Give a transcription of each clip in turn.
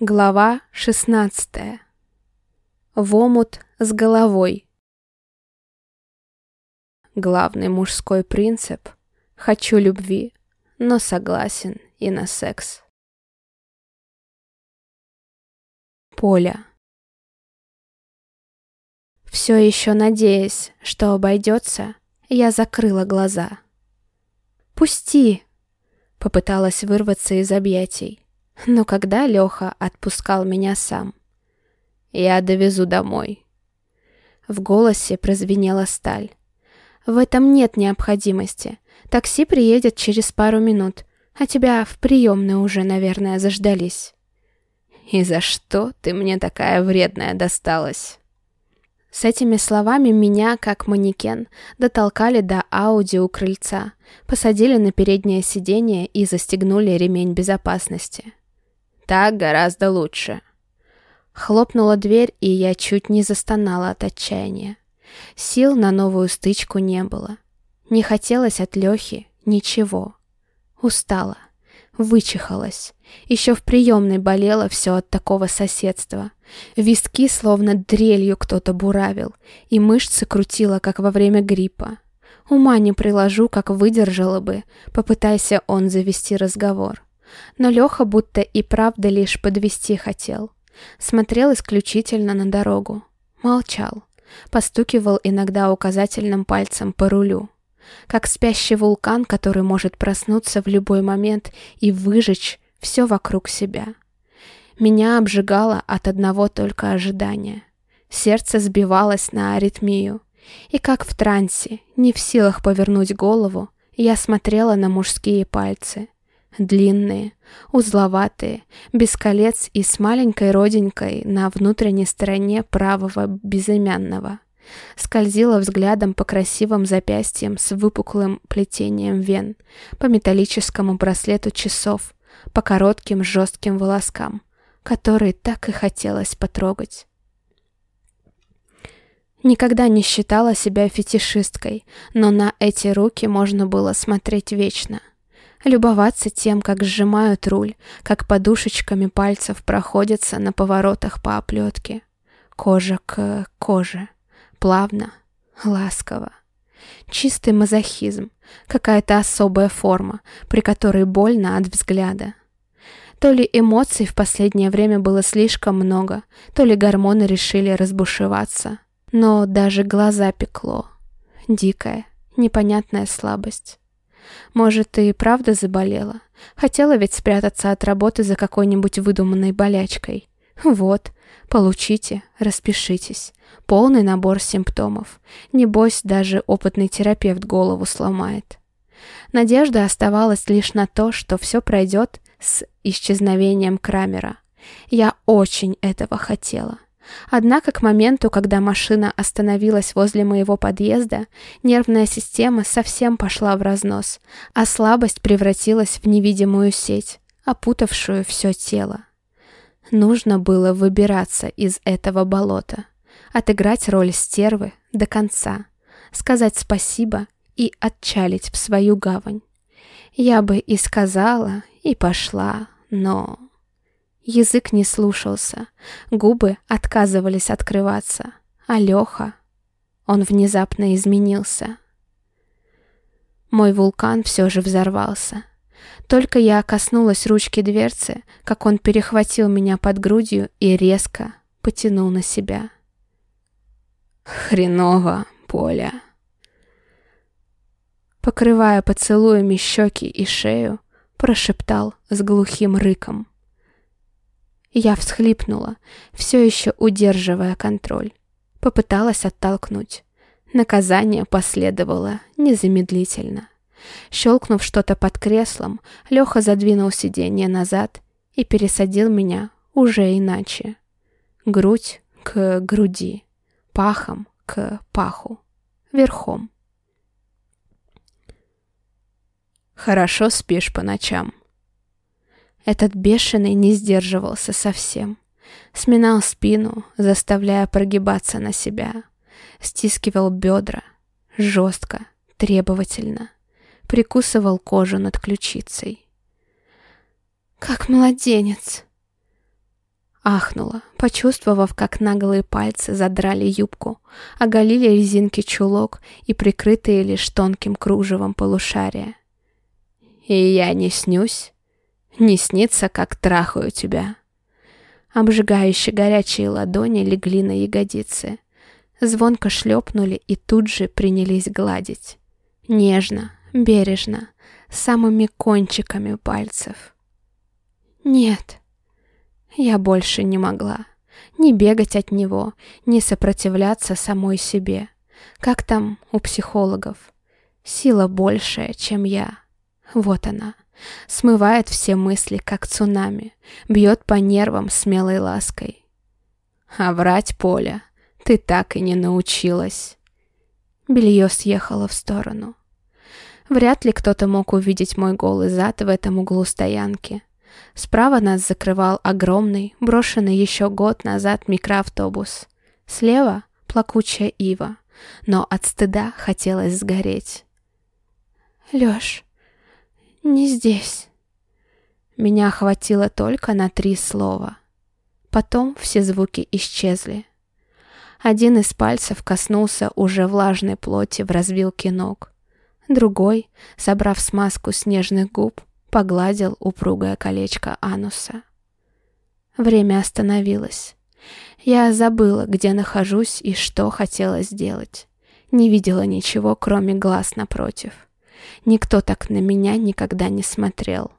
Глава 16. В омут с головой. Главный мужской принцип — хочу любви, но согласен и на секс. Поля. Все еще надеясь, что обойдется, я закрыла глаза. «Пусти!» — попыталась вырваться из объятий. Но когда Леха отпускал меня сам? «Я довезу домой». В голосе прозвенела сталь. «В этом нет необходимости. Такси приедет через пару минут, а тебя в приемной уже, наверное, заждались». «И за что ты мне такая вредная досталась?» С этими словами меня, как манекен, дотолкали до Ауди у крыльца, посадили на переднее сиденье и застегнули ремень безопасности. Так гораздо лучше. Хлопнула дверь, и я чуть не застонала от отчаяния. Сил на новую стычку не было. Не хотелось от Лехи ничего. Устала. Вычихалась. Еще в приемной болело все от такого соседства. Виски словно дрелью кто-то буравил, и мышцы крутило, как во время гриппа. Ума не приложу, как выдержала бы, попытайся он завести разговор. Но Леха будто и правда лишь подвести хотел. Смотрел исключительно на дорогу. Молчал. Постукивал иногда указательным пальцем по рулю. Как спящий вулкан, который может проснуться в любой момент и выжечь все вокруг себя. Меня обжигало от одного только ожидания. Сердце сбивалось на аритмию. И как в трансе, не в силах повернуть голову, я смотрела на мужские пальцы. Длинные, узловатые, без колец и с маленькой родинкой на внутренней стороне правого безымянного. Скользила взглядом по красивым запястьям с выпуклым плетением вен, по металлическому браслету часов, по коротким жестким волоскам, которые так и хотелось потрогать. Никогда не считала себя фетишисткой, но на эти руки можно было смотреть вечно — любоваться тем, как сжимают руль, как подушечками пальцев проходятся на поворотах по оплетке. Кожа к коже. Плавно, ласково. Чистый мазохизм, какая-то особая форма, при которой больно от взгляда. То ли эмоций в последнее время было слишком много, то ли гормоны решили разбушеваться. Но даже глаза пекло. Дикая, непонятная слабость. Может, ты и правда заболела? Хотела ведь спрятаться от работы за какой-нибудь выдуманной болячкой. Вот, получите, распишитесь. Полный набор симптомов. Небось, даже опытный терапевт голову сломает. Надежда оставалась лишь на то, что все пройдет с исчезновением Крамера. Я очень этого хотела. Однако к моменту, когда машина остановилась возле моего подъезда, нервная система совсем пошла в разнос, а слабость превратилась в невидимую сеть, опутавшую все тело. Нужно было выбираться из этого болота, отыграть роль стервы до конца, сказать спасибо и отчалить в свою гавань. Я бы и сказала, и пошла, но... Язык не слушался, губы отказывались открываться, а Леха... Он внезапно изменился. Мой вулкан все же взорвался. Только я коснулась ручки дверцы, как он перехватил меня под грудью и резко потянул на себя. «Хреново, Поля!» Покрывая поцелуями щеки и шею, прошептал с глухим рыком. Я всхлипнула, все еще удерживая контроль. Попыталась оттолкнуть. Наказание последовало незамедлительно. Щелкнув что-то под креслом, Леха задвинул сиденье назад и пересадил меня уже иначе. Грудь к груди, пахом к паху, верхом. «Хорошо спишь по ночам?» Этот бешеный не сдерживался совсем. Сминал спину, заставляя прогибаться на себя. Стискивал бедра. Жестко, требовательно. Прикусывал кожу над ключицей. «Как младенец!» Ахнула, почувствовав, как наглые пальцы задрали юбку, оголили резинки чулок и прикрытые лишь тонким кружевом полушария. «И я не снюсь? Не снится, как трахаю тебя?» Обжигающие горячие ладони легли на ягодицы. Звонко шлепнули и тут же принялись гладить. Нежно, бережно, самыми кончиками пальцев. «Нет», я больше не могла. Ни бегать от него, ни сопротивляться самой себе. Как там у психологов? Сила большая, чем я. Вот она. Смывает все мысли, как цунами. Бьет по нервам смелой лаской. А врать, Поля, ты так и не научилась. Белье съехало в сторону. Вряд ли кто-то мог увидеть мой голый зад в этом углу стоянки. Справа нас закрывал огромный, брошенный еще год назад микроавтобус. Слева — плакучая ива, но от стыда хотелось сгореть. «Лёш, не здесь». Меня хватило только на три слова. Потом все звуки исчезли. Один из пальцев коснулся уже влажной плоти в развилке ног. Другой, собрав смазку снежных губ, погладил упругое колечко ануса. Время остановилось. Я забыла, где нахожусь и что хотела сделать. Не видела ничего, кроме глаз напротив. Никто так на меня никогда не смотрел.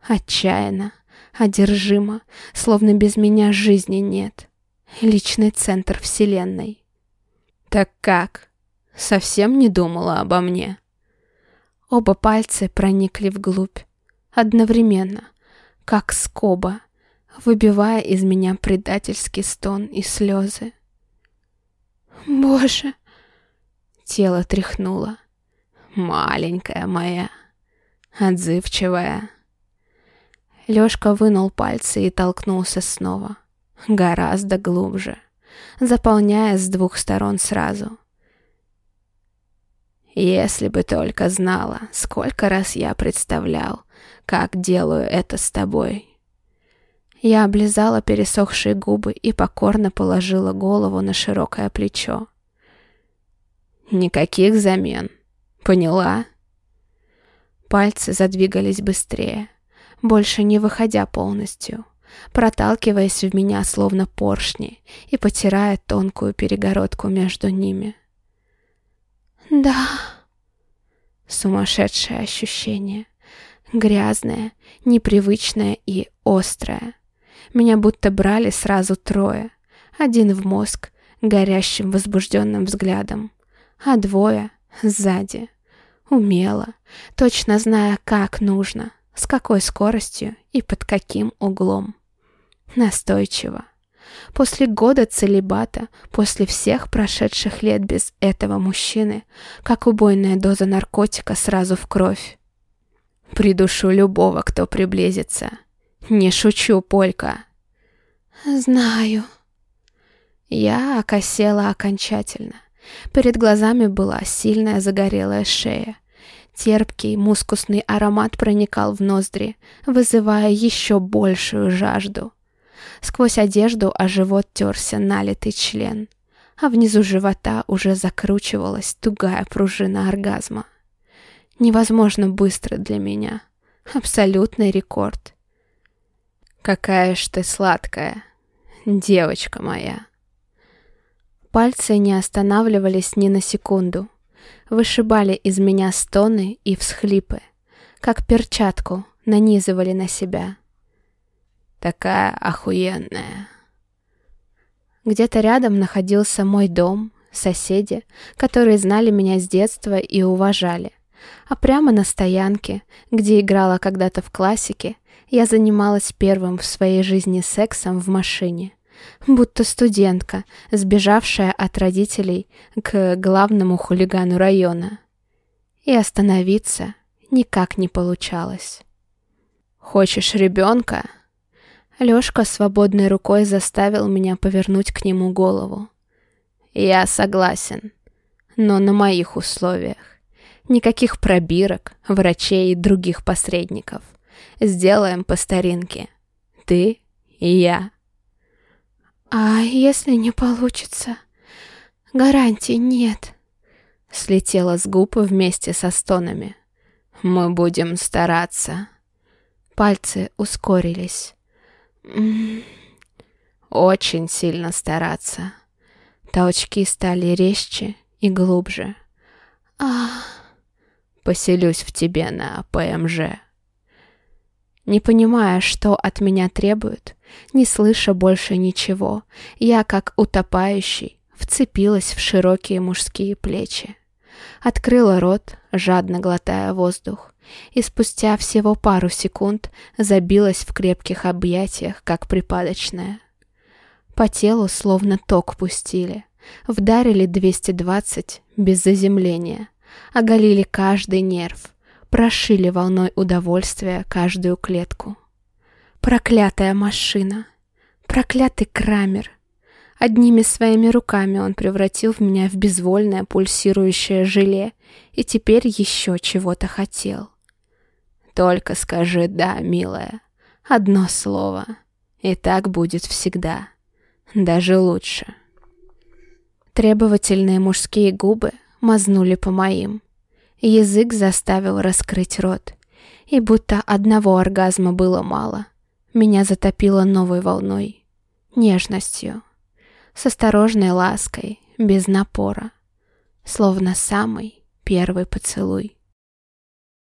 Отчаянно, одержимо, словно без меня жизни нет. Личный центр вселенной. «Так как? Совсем не думала обо мне?» Оба пальца проникли вглубь одновременно, как скоба, выбивая из меня предательский стон и слезы. «Боже!» Тело тряхнуло. «Маленькая моя, отзывчивая». Лёшка вынул пальцы и толкнулся снова, гораздо глубже, заполняя с двух сторон сразу. Если бы только знала, сколько раз я представлял, как делаю это с тобой. Я облизала пересохшие губы и покорно положила голову на широкое плечо. Никаких замен. Поняла? Пальцы задвигались быстрее, больше не выходя полностью, проталкиваясь в меня словно поршни и потирая тонкую перегородку между ними. «Да...» Сумасшедшее ощущение грязная, непривычная и острая. Меня будто брали сразу трое. Один в мозг, горящим возбужденным взглядом, а двое сзади. Умело, точно зная, как нужно, с какой скоростью и под каким углом. Настойчиво. После года целебата, после всех прошедших лет без этого мужчины, как убойная доза наркотика сразу в кровь. Придушу любого, кто приблизится. Не шучу, Полька. Знаю. Я окосела окончательно. Перед глазами была сильная загорелая шея. Терпкий, мускусный аромат проникал в ноздри, вызывая еще большую жажду. Сквозь одежду о живот терся налитый член, а внизу живота уже закручивалась тугая пружина оргазма невозможно быстро для меня. Абсолютный рекорд. Какая ж ты сладкая, девочка моя. Пальцы не останавливались ни на секунду. Вышибали из меня стоны и всхлипы, как перчатку нанизывали на себя. Такая охуенная. Где-то рядом находился мой дом, соседи, которые знали меня с детства и уважали — а прямо на стоянке, где играла когда-то в классике, я занималась первым в своей жизни сексом в машине. Будто студентка, сбежавшая от родителей к главному хулигану района. И остановиться никак не получалось. «Хочешь ребенка?» Лёшка свободной рукой заставил меня повернуть к нему голову. «Я согласен, но на моих условиях. Никаких пробирок, врачей и других посредников. Сделаем по старинке. Ты и я. А если не получится? Гарантий нет. Слетела с губ вместе со стонами. Мы будем стараться. Пальцы ускорились. Очень сильно стараться. Толчки стали резче и глубже. А, поселюсь в тебе на ПМЖ. Не понимая, что от меня требуют, не слыша больше ничего, я, как утопающий, вцепилась в широкие мужские плечи. Открыла рот, жадно глотая воздух, и спустя всего пару секунд забилась в крепких объятиях, как припадочная. По телу словно ток пустили, вдарили 220 без заземления, оголили каждый нерв, прошили волной удовольствия каждую клетку. Проклятая машина, проклятый Крамер. Одними своими руками он превратил в меня в безвольное пульсирующее желе и теперь еще чего-то хотел. Только скажи «да», милая. Одно слово. И так будет всегда. Даже лучше. Требовательные мужские губы мазнули по моим. Язык заставил раскрыть рот. И будто одного оргазма было мало. Меня затопило новой волной. Нежностью. С осторожной лаской, без напора. Словно самый первый поцелуй.